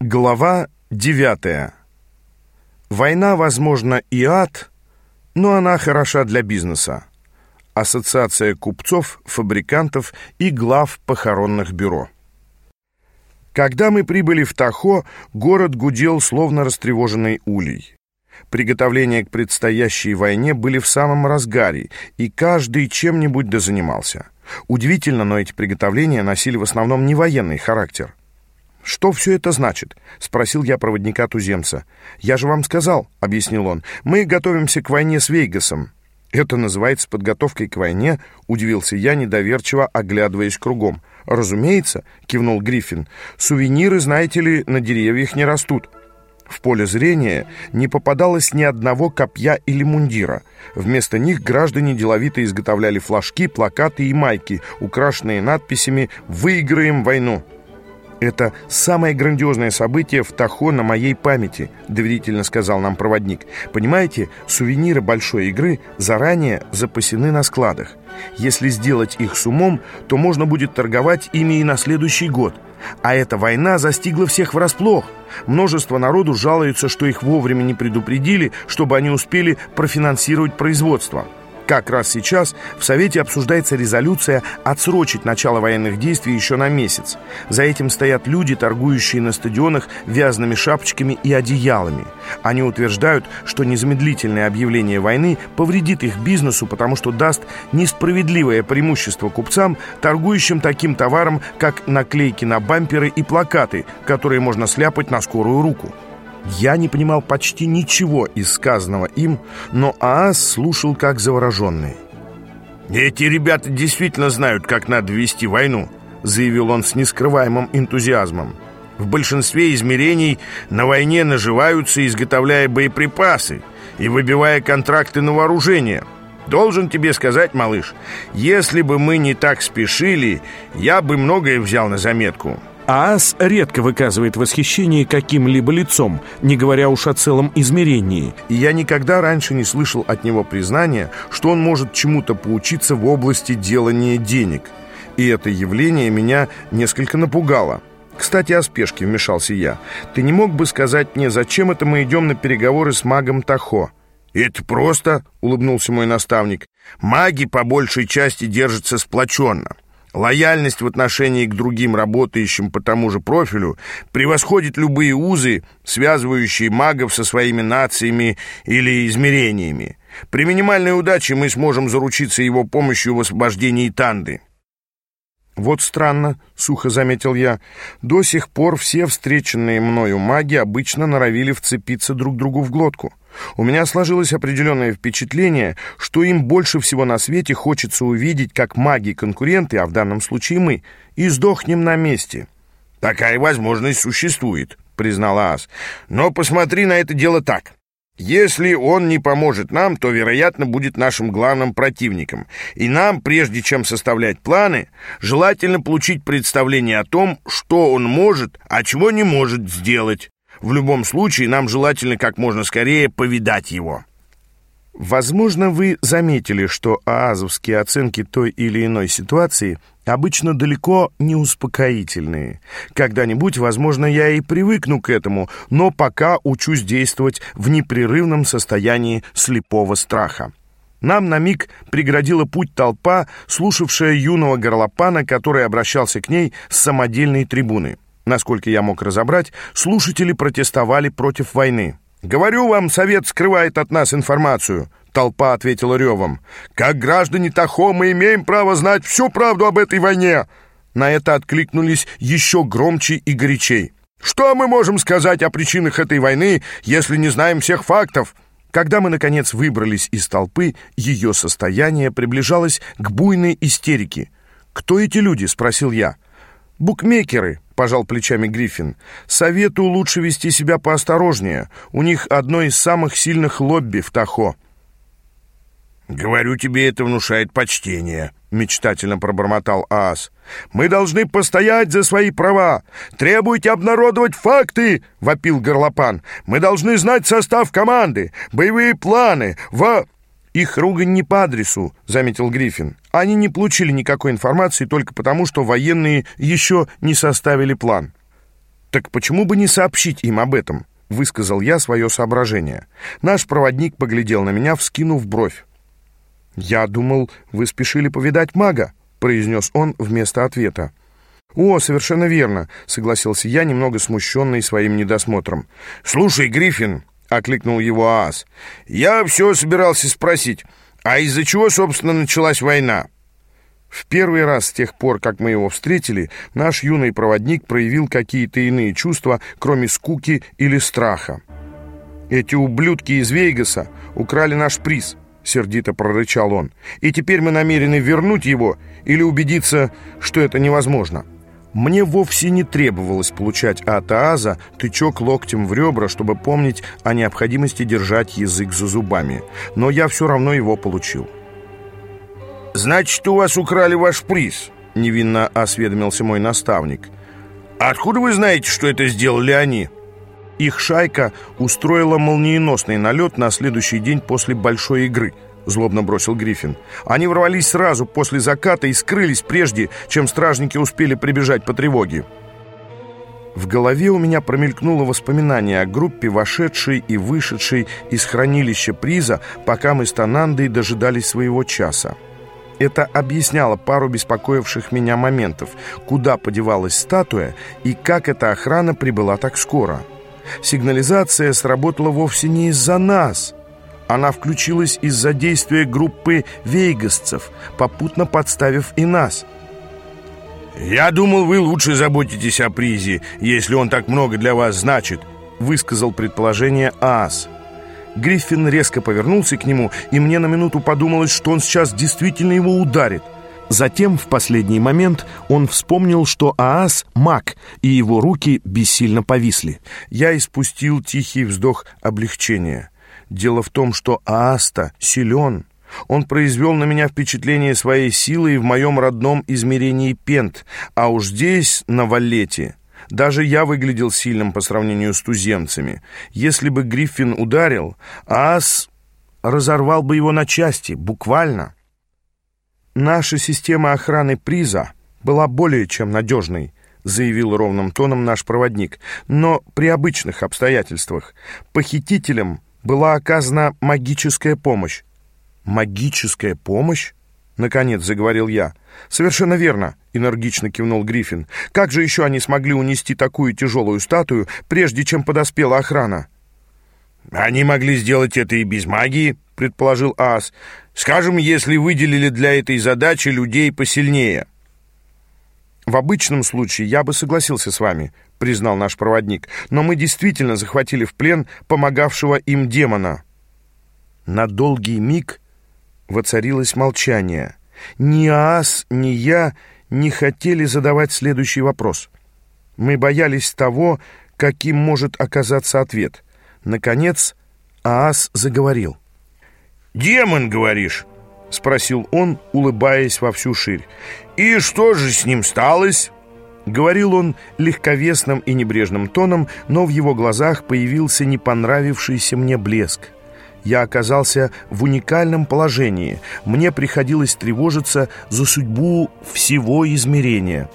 Глава 9. Война, возможно, и ад, но она хороша для бизнеса. Ассоциация купцов, фабрикантов и глав похоронных бюро. Когда мы прибыли в Тахо, город гудел, словно растревоженный улей. Приготовления к предстоящей войне были в самом разгаре, и каждый чем-нибудь дозанимался. Удивительно, но эти приготовления носили в основном не военный характер. «Что все это значит?» — спросил я проводника-туземца. «Я же вам сказал», — объяснил он, — «мы готовимся к войне с Вейгасом». «Это называется подготовкой к войне?» — удивился я, недоверчиво оглядываясь кругом. «Разумеется», — кивнул Гриффин, — «сувениры, знаете ли, на деревьях не растут». В поле зрения не попадалось ни одного копья или мундира. Вместо них граждане деловито изготовляли флажки, плакаты и майки, украшенные надписями «Выиграем войну». «Это самое грандиозное событие в Тахо на моей памяти», — доверительно сказал нам проводник. «Понимаете, сувениры большой игры заранее запасены на складах. Если сделать их с умом, то можно будет торговать ими и на следующий год. А эта война застигла всех врасплох. Множество народу жалуются, что их вовремя не предупредили, чтобы они успели профинансировать производство». Как раз сейчас в Совете обсуждается резолюция отсрочить начало военных действий еще на месяц. За этим стоят люди, торгующие на стадионах вязаными шапочками и одеялами. Они утверждают, что незамедлительное объявление войны повредит их бизнесу, потому что даст несправедливое преимущество купцам, торгующим таким товаром, как наклейки на бамперы и плакаты, которые можно сляпать на скорую руку. Я не понимал почти ничего из сказанного им, но Аас слушал как завороженный. «Эти ребята действительно знают, как надо вести войну», заявил он с нескрываемым энтузиазмом. «В большинстве измерений на войне наживаются, изготовляя боеприпасы и выбивая контракты на вооружение». Должен тебе сказать, малыш, если бы мы не так спешили, я бы многое взял на заметку. Аас редко выказывает восхищение каким-либо лицом, не говоря уж о целом измерении. И я никогда раньше не слышал от него признания, что он может чему-то поучиться в области делания денег. И это явление меня несколько напугало. «Кстати, о спешке», — вмешался я. «Ты не мог бы сказать мне, зачем это мы идем на переговоры с магом Тахо?» «Это просто», — улыбнулся мой наставник. «Маги по большей части держатся сплоченно». Лояльность в отношении к другим работающим по тому же профилю превосходит любые узы, связывающие магов со своими нациями или измерениями. При минимальной удаче мы сможем заручиться его помощью в освобождении Танды. «Вот странно», — сухо заметил я, — «до сих пор все встреченные мною маги обычно норовили вцепиться друг другу в глотку». У меня сложилось определенное впечатление, что им больше всего на свете хочется увидеть, как маги-конкуренты, а в данном случае мы, и сдохнем на месте. «Такая возможность существует», — признала Ас. «Но посмотри на это дело так. Если он не поможет нам, то, вероятно, будет нашим главным противником. И нам, прежде чем составлять планы, желательно получить представление о том, что он может, а чего не может сделать. В любом случае, нам желательно как можно скорее повидать его. Возможно, вы заметили, что аазовские оценки той или иной ситуации обычно далеко не успокоительные. Когда-нибудь, возможно, я и привыкну к этому, но пока учусь действовать в непрерывном состоянии слепого страха. Нам на миг преградила путь толпа, слушавшая юного горлопана, который обращался к ней с самодельной трибуны. Насколько я мог разобрать, слушатели протестовали против войны. «Говорю вам, Совет скрывает от нас информацию», — толпа ответила ревом. «Как граждане Тахо мы имеем право знать всю правду об этой войне!» На это откликнулись еще громче и горячей. «Что мы можем сказать о причинах этой войны, если не знаем всех фактов?» Когда мы, наконец, выбрались из толпы, ее состояние приближалось к буйной истерике. «Кто эти люди?» — спросил я. «Букмекеры», — пожал плечами Гриффин. «Совету лучше вести себя поосторожнее. У них одно из самых сильных лобби в Тахо». «Говорю тебе, это внушает почтение», — мечтательно пробормотал Аас. «Мы должны постоять за свои права. Требуйте обнародовать факты!» — вопил Горлопан. «Мы должны знать состав команды, боевые планы, во...» «Их ругань не по адресу», — заметил Гриффин. «Они не получили никакой информации только потому, что военные еще не составили план». «Так почему бы не сообщить им об этом?» — высказал я свое соображение. Наш проводник поглядел на меня, вскинув бровь. «Я думал, вы спешили повидать мага», — произнес он вместо ответа. «О, совершенно верно», — согласился я, немного смущенный своим недосмотром. «Слушай, Гриффин», — окликнул его Аас, — «я все собирался спросить, а из-за чего, собственно, началась война?» В первый раз с тех пор, как мы его встретили, наш юный проводник проявил какие-то иные чувства, кроме скуки или страха. «Эти ублюдки из Вейгаса украли наш приз», — сердито прорычал он. «И теперь мы намерены вернуть его или убедиться, что это невозможно». Мне вовсе не требовалось получать от Ааза тычок локтем в ребра, чтобы помнить о необходимости держать язык за зубами. Но я все равно его получил. «Значит, у вас украли ваш приз», — невинно осведомился мой наставник. «Откуда вы знаете, что это сделали они?» Их шайка устроила молниеносный налет на следующий день после большой игры —— злобно бросил Гриффин. «Они ворвались сразу после заката и скрылись прежде, чем стражники успели прибежать по тревоге». В голове у меня промелькнуло воспоминание о группе, вошедшей и вышедшей из хранилища приза, пока мы с Танандой дожидались своего часа. Это объясняло пару беспокоивших меня моментов, куда подевалась статуя и как эта охрана прибыла так скоро. Сигнализация сработала вовсе не из-за нас. Она включилась из-за действия группы вейгасцев, попутно подставив и нас. «Я думал, вы лучше заботитесь о призе, если он так много для вас значит», высказал предположение Аас. Гриффин резко повернулся к нему, и мне на минуту подумалось, что он сейчас действительно его ударит. Затем, в последний момент, он вспомнил, что Аас — маг, и его руки бессильно повисли. Я испустил тихий вздох облегчения. Дело в том, что Ааста силен. Он произвел на меня впечатление своей силой в моем родном измерении Пент, а уж здесь, на Валлете, даже я выглядел сильным по сравнению с туземцами. Если бы Гриффин ударил, Ас разорвал бы его на части, буквально. Наша система охраны приза была более чем надежной, заявил ровным тоном наш проводник, но при обычных обстоятельствах похитителям была оказана магическая помощь. Магическая помощь? Наконец заговорил я. «Совершенно верно», — энергично кивнул Гриффин. «Как же еще они смогли унести такую тяжелую статую, прежде чем подоспела охрана?» «Они могли сделать это и без магии», — предположил Ас. «Скажем, если выделили для этой задачи людей посильнее». «В обычном случае я бы согласился с вами», — признал наш проводник. «Но мы действительно захватили в плен помогавшего им демона». На долгий миг Воцарилось молчание. Ни Аас, ни я не хотели задавать следующий вопрос. Мы боялись того, каким может оказаться ответ. Наконец, Аас заговорил. «Демон, говоришь?» — спросил он, улыбаясь во всю ширь. «И что же с ним сталось?» Говорил он легковесным и небрежным тоном, но в его глазах появился не понравившийся мне блеск я оказался в уникальном положении. Мне приходилось тревожиться за судьбу всего измерения.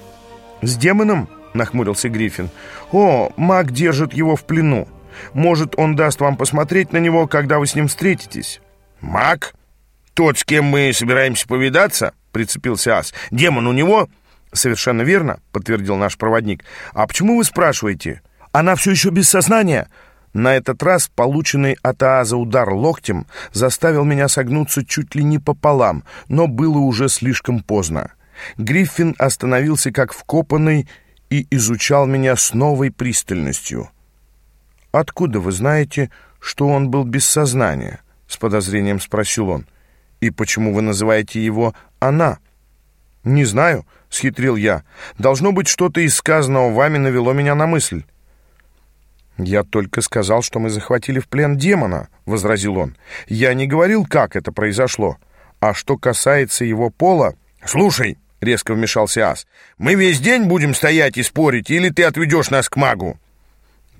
«С демоном?» — нахмурился Гриффин. «О, маг держит его в плену. Может, он даст вам посмотреть на него, когда вы с ним встретитесь?» «Маг? Тот, с кем мы собираемся повидаться?» — прицепился Ас. «Демон у него?» «Совершенно верно», — подтвердил наш проводник. «А почему вы спрашиваете? Она все еще без сознания?» На этот раз полученный от Ааза удар локтем заставил меня согнуться чуть ли не пополам, но было уже слишком поздно. Гриффин остановился как вкопанный и изучал меня с новой пристальностью. «Откуда вы знаете, что он был без сознания?» — с подозрением спросил он. «И почему вы называете его «она»?» «Не знаю», — схитрил я. «Должно быть, что-то из сказанного вами навело меня на мысль». «Я только сказал, что мы захватили в плен демона», — возразил он. «Я не говорил, как это произошло. А что касается его пола...» «Слушай», — резко вмешался Ас, — «мы весь день будем стоять и спорить, или ты отведешь нас к магу?»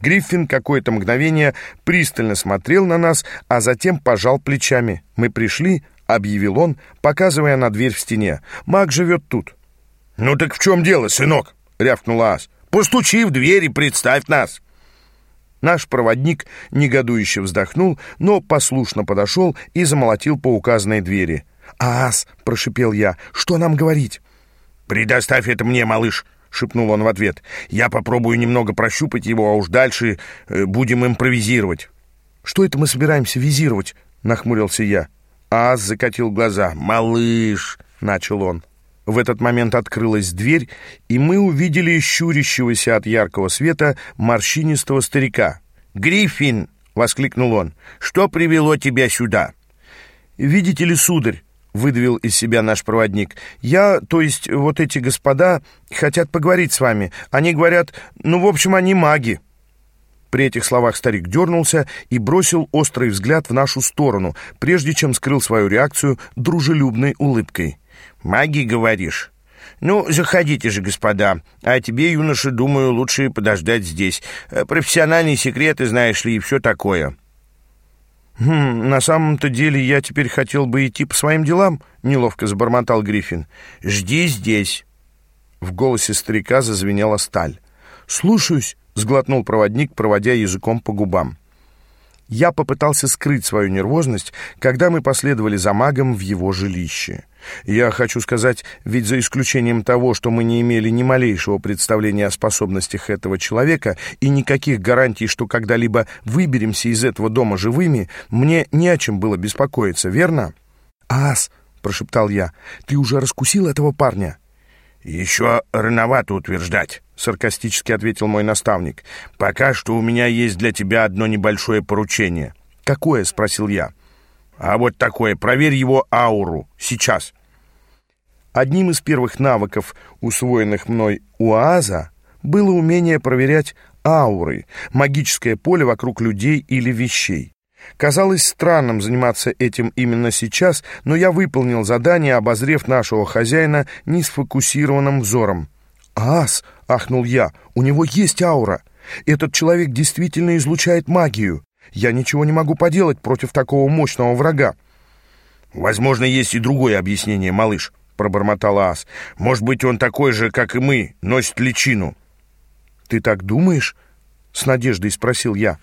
Гриффин какое-то мгновение пристально смотрел на нас, а затем пожал плечами. «Мы пришли», — объявил он, показывая на дверь в стене. «Маг живет тут». «Ну так в чем дело, сынок?» — рявкнул Ас. Постучи в дверь и представь нас!» Наш проводник негодующе вздохнул, но послушно подошел и замолотил по указанной двери. «Ас!» — прошипел я. «Что нам говорить?» «Предоставь это мне, малыш!» — шепнул он в ответ. «Я попробую немного прощупать его, а уж дальше э, будем импровизировать». «Что это мы собираемся визировать?» — нахмурился я. Ас закатил глаза. «Малыш!» — начал он. В этот момент открылась дверь, и мы увидели щурящегося от яркого света морщинистого старика. «Гриффин!» — воскликнул он. «Что привело тебя сюда?» «Видите ли, сударь?» — выдавил из себя наш проводник. «Я, то есть вот эти господа, хотят поговорить с вами. Они говорят, ну, в общем, они маги». При этих словах старик дернулся и бросил острый взгляд в нашу сторону, прежде чем скрыл свою реакцию дружелюбной улыбкой. «Маги, говоришь?» «Ну, заходите же, господа. А тебе, юноша, думаю, лучше подождать здесь. Профессиональные секреты, знаешь ли, и все такое». «Хм, на самом-то деле я теперь хотел бы идти по своим делам», — неловко забормотал Гриффин. «Жди здесь». В голосе старика зазвенела сталь. «Слушаюсь», — сглотнул проводник, проводя языком по губам. Я попытался скрыть свою нервозность, когда мы последовали за магом в его жилище. Я хочу сказать, ведь за исключением того, что мы не имели ни малейшего представления о способностях этого человека и никаких гарантий, что когда-либо выберемся из этого дома живыми, мне не о чем было беспокоиться, верно? «Ас!» — прошептал я. «Ты уже раскусил этого парня?» «Еще рановато утверждать», — саркастически ответил мой наставник. «Пока что у меня есть для тебя одно небольшое поручение». «Какое?» — спросил я. «А вот такое. Проверь его ауру. Сейчас». Одним из первых навыков, усвоенных мной у ААЗа, было умение проверять ауры, магическое поле вокруг людей или вещей. Казалось странным заниматься этим именно сейчас, но я выполнил задание, обозрев нашего хозяина несфокусированным взором. «Ас!» — ахнул я. «У него есть аура! Этот человек действительно излучает магию! Я ничего не могу поделать против такого мощного врага!» «Возможно, есть и другое объяснение, малыш», — пробормотал Ас. «Может быть, он такой же, как и мы, носит личину». «Ты так думаешь?» — с надеждой спросил я.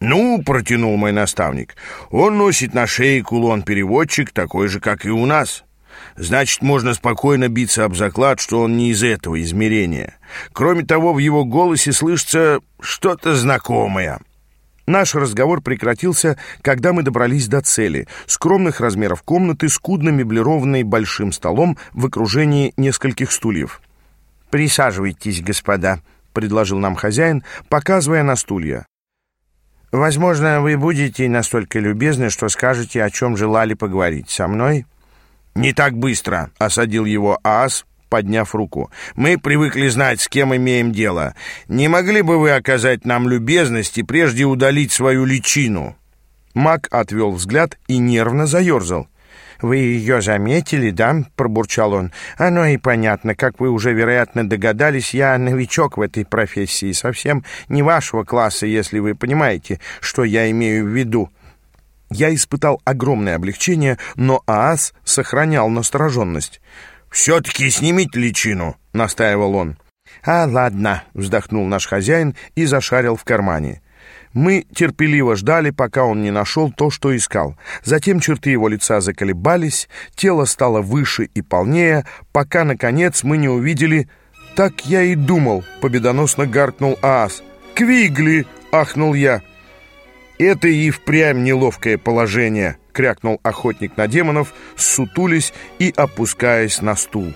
«Ну, — протянул мой наставник, — он носит на шее кулон-переводчик, такой же, как и у нас. Значит, можно спокойно биться об заклад, что он не из этого измерения. Кроме того, в его голосе слышится что-то знакомое». Наш разговор прекратился, когда мы добрались до цели, скромных размеров комнаты, скудно меблированной большим столом в окружении нескольких стульев. «Присаживайтесь, господа», — предложил нам хозяин, показывая на стулья. Возможно, вы будете настолько любезны, что скажете, о чем желали поговорить со мной?» «Не так быстро», — осадил его Аас, подняв руку. «Мы привыкли знать, с кем имеем дело. Не могли бы вы оказать нам любезность и прежде удалить свою личину?» Мак отвел взгляд и нервно заерзал. «Вы ее заметили, да?» — пробурчал он. «Оно и понятно. Как вы уже, вероятно, догадались, я новичок в этой профессии, совсем не вашего класса, если вы понимаете, что я имею в виду». Я испытал огромное облегчение, но Аас сохранял настороженность. «Все-таки снимите личину», — настаивал он. «А, ладно», — вздохнул наш хозяин и зашарил в кармане. Мы терпеливо ждали, пока он не нашел то, что искал. Затем черты его лица заколебались, тело стало выше и полнее, пока, наконец, мы не увидели... «Так я и думал», — победоносно гаркнул Аас. «Квигли!» — ахнул я. «Это и впрямь неловкое положение», — крякнул охотник на демонов, сутулись и опускаясь на стул.